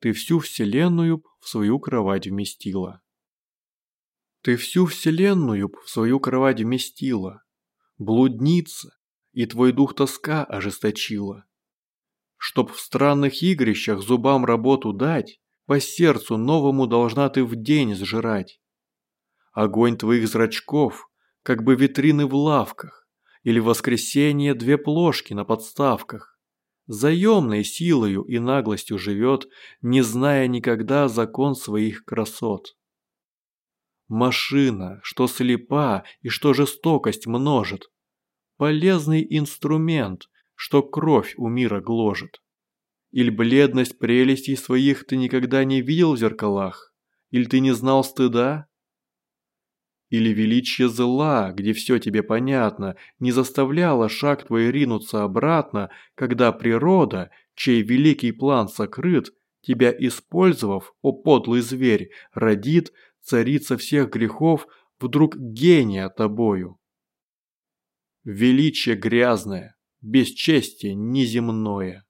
ты всю вселенную в свою кровать вместила. Ты всю вселенную в свою кровать вместила, блудница, и твой дух тоска ожесточила. Чтоб в странных игрищах зубам работу дать, по сердцу новому должна ты в день сжирать. Огонь твоих зрачков, как бы витрины в лавках, или в воскресенье две плошки на подставках. Заемной силою и наглостью живет, не зная никогда закон своих красот. Машина, что слепа и что жестокость множит. Полезный инструмент, что кровь у мира гложет. Иль бледность прелестей своих ты никогда не видел в зеркалах? Иль ты не знал стыда? Или величие зла, где все тебе понятно, не заставляло шаг твой ринуться обратно, когда природа, чей великий план сокрыт, тебя использовав, о подлый зверь, родит, царица всех грехов, вдруг гения тобою. Величие грязное, бесчестие неземное.